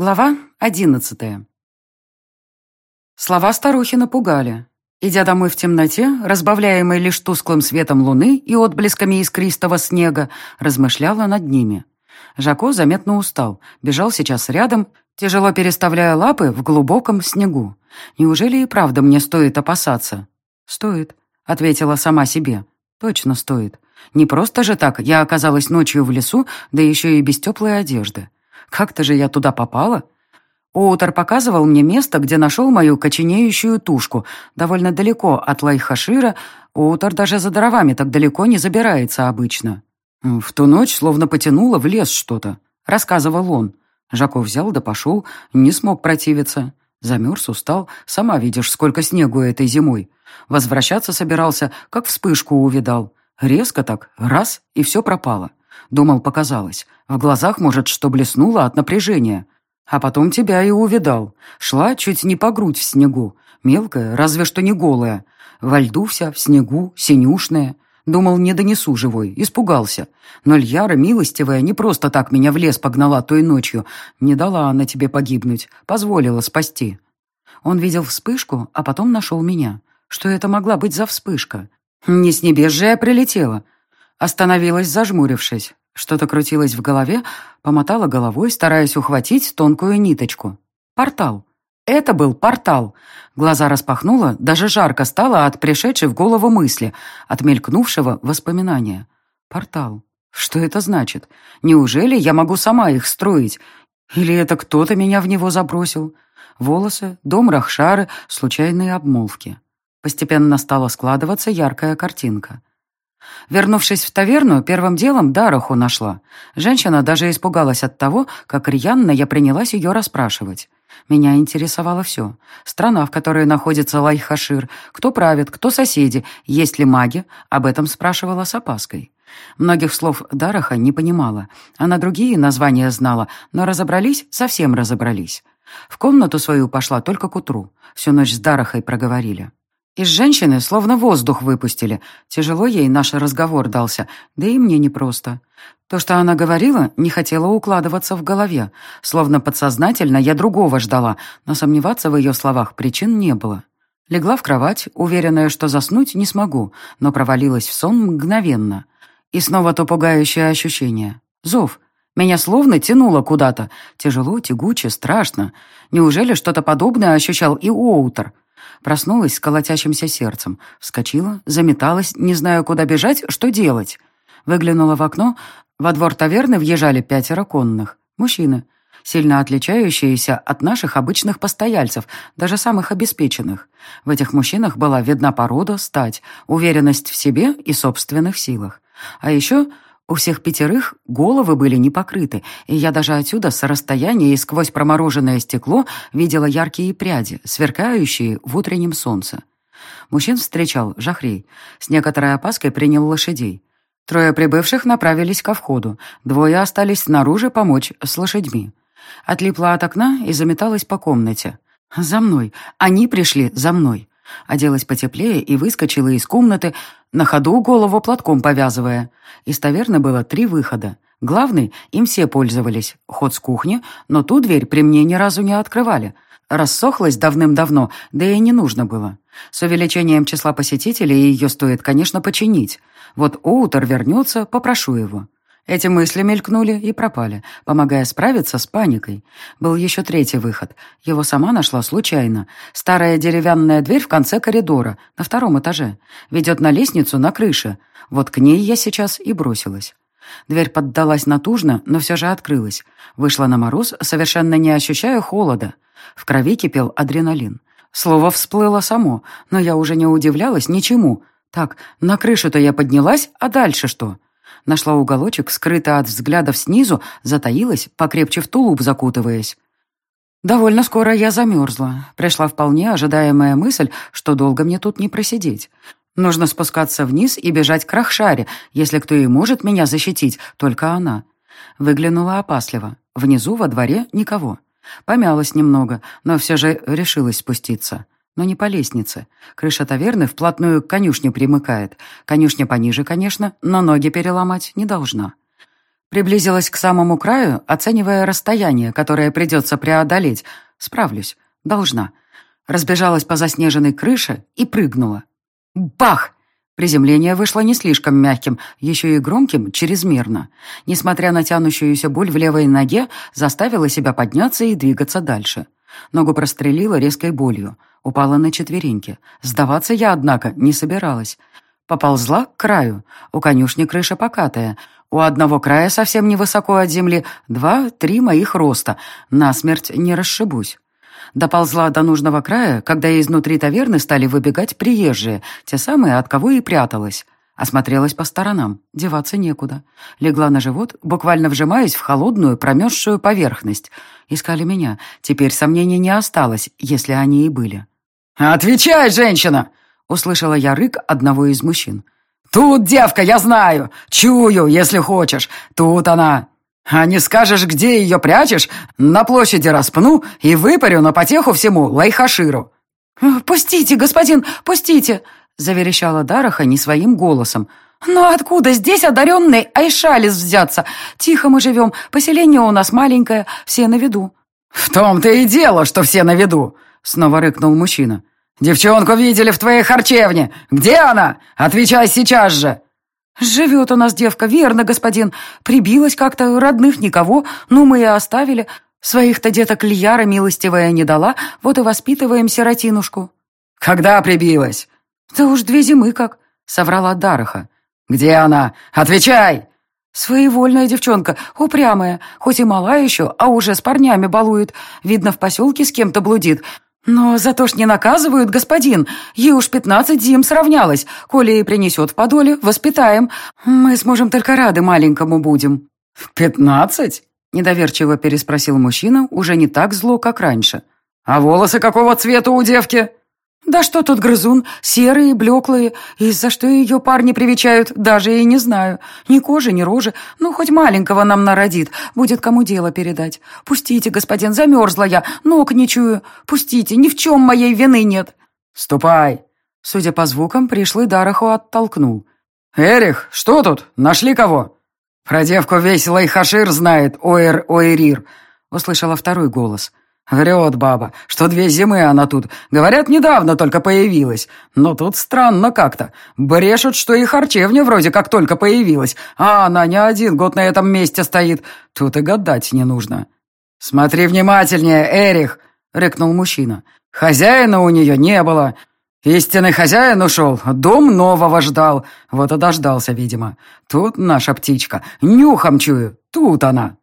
Глава одиннадцатая. Слова старухи напугали. Идя домой в темноте, разбавляемой лишь тусклым светом луны и отблесками искристого снега, размышляла над ними. Жако заметно устал, бежал сейчас рядом, тяжело переставляя лапы в глубоком снегу. Неужели и правда мне стоит опасаться? «Стоит», — ответила сама себе. «Точно стоит. Не просто же так я оказалась ночью в лесу, да еще и без теплой одежды. Как-то же я туда попала. Оутер показывал мне место, где нашел мою коченеющую тушку. Довольно далеко от Лайхашира. Оутер даже за дровами так далеко не забирается обычно. В ту ночь словно потянуло в лес что-то, рассказывал он. Жаков взял да пошел, не смог противиться. Замерз, устал. Сама видишь, сколько снегу этой зимой. Возвращаться собирался, как вспышку увидал. Резко так, раз, и все пропало. Думал, показалось. В глазах, может, что блеснуло от напряжения. А потом тебя и увидал. Шла чуть не по грудь в снегу. Мелкая, разве что не голая. Во льду вся, в снегу, синюшная. Думал, не донесу живой, испугался. Но Льяра, милостивая, не просто так меня в лес погнала той ночью. Не дала она тебе погибнуть, позволила спасти. Он видел вспышку, а потом нашел меня. Что это могла быть за вспышка? Не с небес же я прилетела. Остановилась, зажмурившись. Что-то крутилось в голове, помотала головой, стараясь ухватить тонкую ниточку. Портал. Это был портал. Глаза распахнула, даже жарко стало от пришедшей в голову мысли, от мелькнувшего воспоминания. Портал. Что это значит? Неужели я могу сама их строить? Или это кто-то меня в него забросил? Волосы, дом Рахшары, случайные обмолвки. Постепенно стала складываться яркая картинка. Вернувшись в таверну, первым делом Дараху нашла. Женщина даже испугалась от того, как рьяно я принялась ее расспрашивать. Меня интересовало все. Страна, в которой находится Лайхашир, кто правит, кто соседи, есть ли маги, об этом спрашивала с опаской. Многих слов Дараха не понимала. Она другие названия знала, но разобрались, совсем разобрались. В комнату свою пошла только к утру. Всю ночь с Дарахой проговорили. Из женщины словно воздух выпустили. Тяжело ей наш разговор дался, да и мне непросто. То, что она говорила, не хотела укладываться в голове. Словно подсознательно я другого ждала, но сомневаться в ее словах причин не было. Легла в кровать, уверенная, что заснуть не смогу, но провалилась в сон мгновенно. И снова то пугающее ощущение. Зов. Меня словно тянуло куда-то. Тяжело, тягуче, страшно. Неужели что-то подобное ощущал и Уоутер? Проснулась с колотящимся сердцем. Вскочила, заметалась, не знаю, куда бежать, что делать. Выглянула в окно. Во двор таверны въезжали пятеро конных. Мужчины. Сильно отличающиеся от наших обычных постояльцев, даже самых обеспеченных. В этих мужчинах была видна порода, стать, уверенность в себе и собственных силах. А еще у всех пятерых головы были не покрыты, и я даже отсюда с расстояния и сквозь промороженное стекло видела яркие пряди, сверкающие в утреннем солнце. Мужчин встречал Жахрей. С некоторой опаской принял лошадей. Трое прибывших направились ко входу, двое остались снаружи помочь с лошадьми. Отлипла от окна и заметалась по комнате. «За мной! Они пришли за мной!» Оделась потеплее и выскочила из комнаты, на ходу голову платком повязывая. Из таверны было три выхода. Главный, им все пользовались, ход с кухни, но ту дверь при мне ни разу не открывали. Рассохлась давным-давно, да и не нужно было. С увеличением числа посетителей ее стоит, конечно, починить. Вот Оутер вернется, попрошу его. Эти мысли мелькнули и пропали, помогая справиться с паникой. Был еще третий выход. Его сама нашла случайно. Старая деревянная дверь в конце коридора, на втором этаже. Ведет на лестницу на крыше. Вот к ней я сейчас и бросилась. Дверь поддалась натужно, но все же открылась. Вышла на мороз, совершенно не ощущая холода. В крови кипел адреналин. Слово всплыло само, но я уже не удивлялась ничему. Так, на крышу-то я поднялась, а дальше что? Нашла уголочек, скрытый от взглядов снизу, затаилась, покрепче в тулуп закутываясь. Довольно скоро я замерзла. Пришла вполне ожидаемая мысль, что долго мне тут не просидеть. Нужно спускаться вниз и бежать к Рахшаре, если кто и может меня защитить, только она. Выглянула опасливо. Внизу во дворе никого. Помялась немного, но все же решилась спуститься но не по лестнице. Крыша таверны вплотную к конюшне примыкает. Конюшня пониже, конечно, но ноги переломать не должна. Приблизилась к самому краю, оценивая расстояние, которое придется преодолеть. Справлюсь. Должна. Разбежалась по заснеженной крыше и прыгнула. Бах! Приземление вышло не слишком мягким, еще и громким чрезмерно. Несмотря на тянущуюся боль в левой ноге, заставила себя подняться и двигаться дальше. Ногу прострелила резкой болью. Упала на четвереньки. Сдаваться я, однако, не собиралась. Поползла к краю. У конюшни крыша покатая. У одного края совсем невысоко от земли, два-три моих роста. Насмерть не расшибусь. Доползла до нужного края, когда изнутри таверны стали выбегать приезжие, те самые, от кого и пряталась. Осмотрелась по сторонам, деваться некуда. Легла на живот, буквально вжимаясь в холодную, промерзшую поверхность. Искали меня. Теперь сомнений не осталось, если они и были. «Отвечай, женщина!» — услышала я рык одного из мужчин. «Тут девка, я знаю! Чую, если хочешь! Тут она!» А не скажешь, где ее прячешь, на площади распну и выпарю на потеху всему Лайхаширу». «Пустите, господин, пустите!» — заверещала Дараха не своим голосом. «Но откуда здесь одаренный Айшалис взяться? Тихо мы живем, поселение у нас маленькое, все на виду». «В том-то и дело, что все на виду!» — снова рыкнул мужчина. «Девчонку видели в твоей харчевне. Где она? Отвечай сейчас же!» «Живет у нас девка, верно, господин. Прибилась как-то, родных никого, ну мы и оставили. Своих-то деток Льяра милостивая не дала, вот и воспитываем сиротинушку». «Когда прибилась?» «Да уж две зимы как», — соврала Дараха. «Где она? Отвечай!» «Своевольная девчонка, упрямая, хоть и мала еще, а уже с парнями балует. Видно, в поселке с кем-то блудит. «Но за то ж не наказывают, господин. Ей уж пятнадцать зим сравнялось. Коли и принесет в подоле, воспитаем. Мы сможем только рады маленькому будем». «Пятнадцать?» — недоверчиво переспросил мужчина, уже не так зло, как раньше. «А волосы какого цвета у девки?» «Да что тут грызун? Серые, блеклые. Из-за что ее парни привечают, даже и не знаю. Ни кожи, ни рожи. Ну, хоть маленького нам народит. Будет кому дело передать. Пустите, господин, замерзла я. Ног не чую. Пустите, ни в чем моей вины нет». «Ступай!» Судя по звукам, пришлый Дараху оттолкнул. «Эрих, что тут? Нашли кого?» «Про девку весь Лайхашир знает, Оэр-Оэрир», — услышала второй голос. Врет баба, что две зимы она тут. Говорят, недавно только появилась. Но тут странно как-то. Брешут, что и харчевня вроде как только появилась, а она не один год на этом месте стоит. Тут и гадать не нужно. «Смотри внимательнее, Эрих!» — рыкнул мужчина. «Хозяина у нее не было. Истинный хозяин ушел, дом нового ждал. Вот и дождался, видимо. Тут наша птичка. Нюхом чую. Тут она».